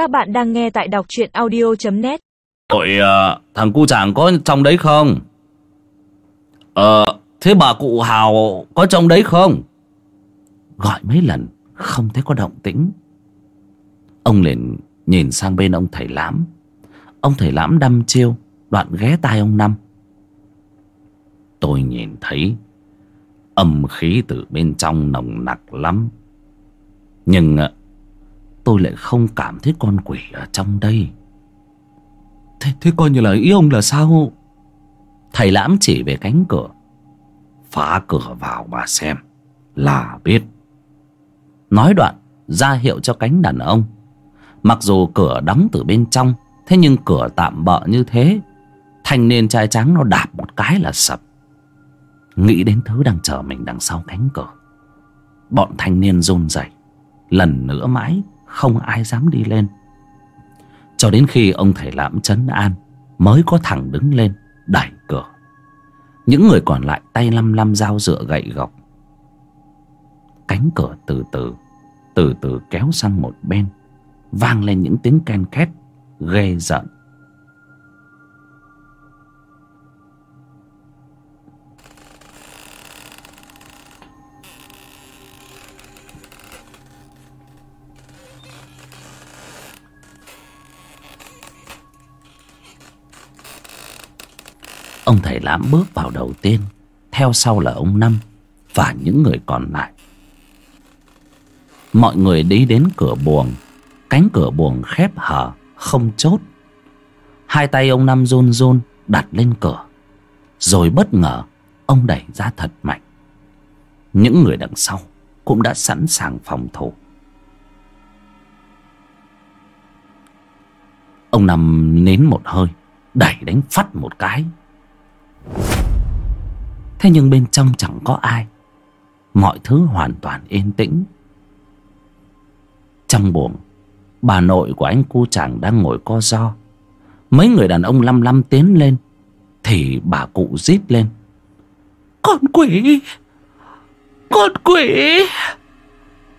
Các bạn đang nghe tại đọc truyện audio.net Tội uh, thằng cu chàng có trong đấy không? Ờ, thế bà cụ Hào có trong đấy không? Gọi mấy lần không thấy có động tĩnh. Ông liền nhìn sang bên ông thầy lãm. Ông thầy lãm đăm chiêu, đoạn ghé tai ông Năm. Tôi nhìn thấy âm khí từ bên trong nồng nặc lắm. Nhưng ờ, tôi lại không cảm thấy con quỷ ở trong đây. Thế, thế coi như là ý ông là sao? Thầy lãm chỉ về cánh cửa. Phá cửa vào mà xem. Là biết. Nói đoạn ra hiệu cho cánh đàn ông. Mặc dù cửa đóng từ bên trong. Thế nhưng cửa tạm bợ như thế. Thanh niên trai trắng nó đạp một cái là sập. Nghĩ đến thứ đang chờ mình đằng sau cánh cửa. Bọn thanh niên run rẩy Lần nữa mãi không ai dám đi lên. Cho đến khi ông thầy lãm chấn an, mới có thằng đứng lên đẩy cửa. Những người còn lại tay lăm lăm dao dựa gậy gộc cánh cửa từ từ từ từ kéo sang một bên, vang lên những tiếng ken két, ghê giận Ông thầy lãm bước vào đầu tiên. Theo sau là ông Năm Và những người còn lại. Mọi người đi đến cửa buồng. Cánh cửa buồng khép hở Không chốt. Hai tay ông Năm run run, Đặt lên cửa. Rồi bất ngờ, Ông đẩy ra thật mạnh. Những người đằng sau Cũng đã sẵn sàng phòng thủ. Ông Năm nến một hơi, Đẩy đánh phát một cái. Thế nhưng bên trong chẳng có ai. Mọi thứ hoàn toàn yên tĩnh. Trong buồng, Bà nội của anh cu chàng đang ngồi co do Mấy người đàn ông lăm lăm tiến lên, Thì bà cụ rít lên. Con quỷ! Con quỷ!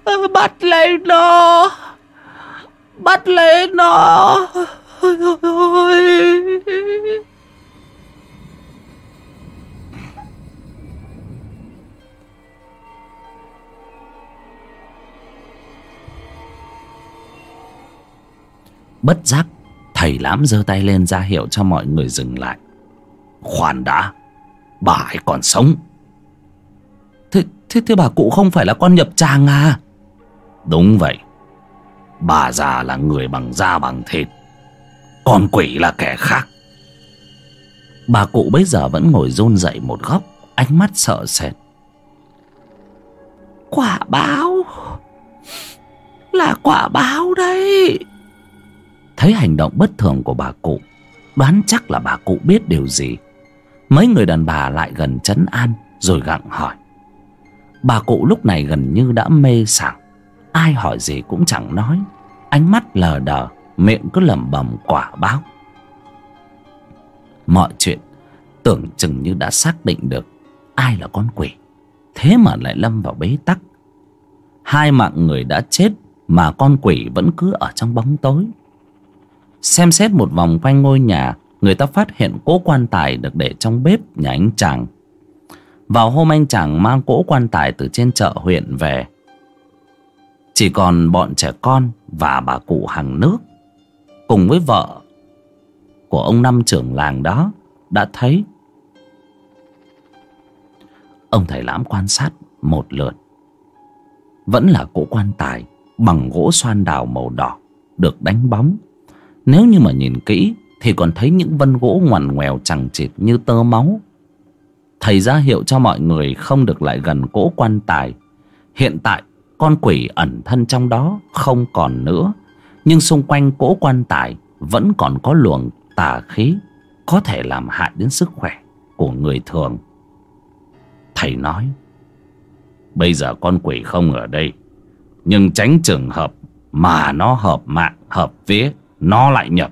Ờ, bắt lấy nó! Bắt lấy nó! Ôi ôi ôi! Bất giác Thầy lãm giơ tay lên ra hiệu cho mọi người dừng lại. Khoan đã Bà ấy còn sống. Thế, thế, thế bà cụ không phải là con nhập tràng à? Đúng vậy. Bà già là người bằng da bằng thịt Con quỷ là kẻ khác. Bà cụ bây giờ vẫn ngồi run rẩy một góc Ánh mắt sợ sệt. Quả báo Là quả báo đấy. Thấy hành động bất thường của bà cụ, Đoán chắc là bà cụ biết điều gì. Mấy người đàn bà lại gần chấn an, Rồi gặng hỏi. Bà cụ lúc này gần như đã mê sảng, Ai hỏi gì cũng chẳng nói. Ánh mắt lờ đờ, Miệng cứ lẩm bẩm quả báo. Mọi chuyện Tưởng chừng như đã xác định được Ai là con quỷ, Thế mà lại lâm vào bế tắc. Hai mạng người đã chết Mà con quỷ vẫn cứ ở trong bóng tối. Xem xét một vòng quanh ngôi nhà, Người ta phát hiện cỗ quan tài được để trong bếp nhà anh chàng. Vào hôm anh chàng mang cỗ quan tài từ trên chợ huyện về, Chỉ còn bọn trẻ con và bà cụ hàng nước. Cùng với vợ của ông năm trưởng làng đó Đã thấy Ông thầy lãm quan sát một lượt. Vẫn là cỗ quan tài bằng gỗ xoan đào màu đỏ Được đánh bóng nếu như mà nhìn kỹ, Thì còn thấy những vân gỗ ngoằn ngoèo chẳng chịt như tơ máu. Thầy ra hiệu cho mọi người không được lại gần cỗ quan tài. Hiện tại, con quỷ ẩn thân trong đó không còn nữa. Nhưng xung quanh cỗ quan tài vẫn còn có luồng tà khí, Có thể làm hại đến sức khỏe của người thường. Thầy nói, Bây giờ con quỷ không ở đây, Nhưng tránh trường hợp mà nó hợp mạng, hợp vía nó lại nhập.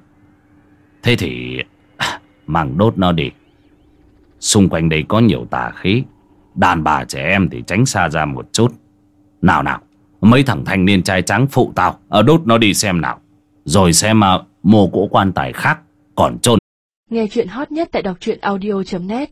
Thế thì Mang đốt nó đi. Xung quanh đây có nhiều tà khí. Đàn bà trẻ em thì tránh xa ra một chút. Nào nào, Mấy thằng thanh niên trai trắng phụ tao Ở đốt nó đi xem nào. Rồi xem mà mồ cỗ quan tài khác còn trôn Nghe chuyện hot nhất tại đọc truyện audio.net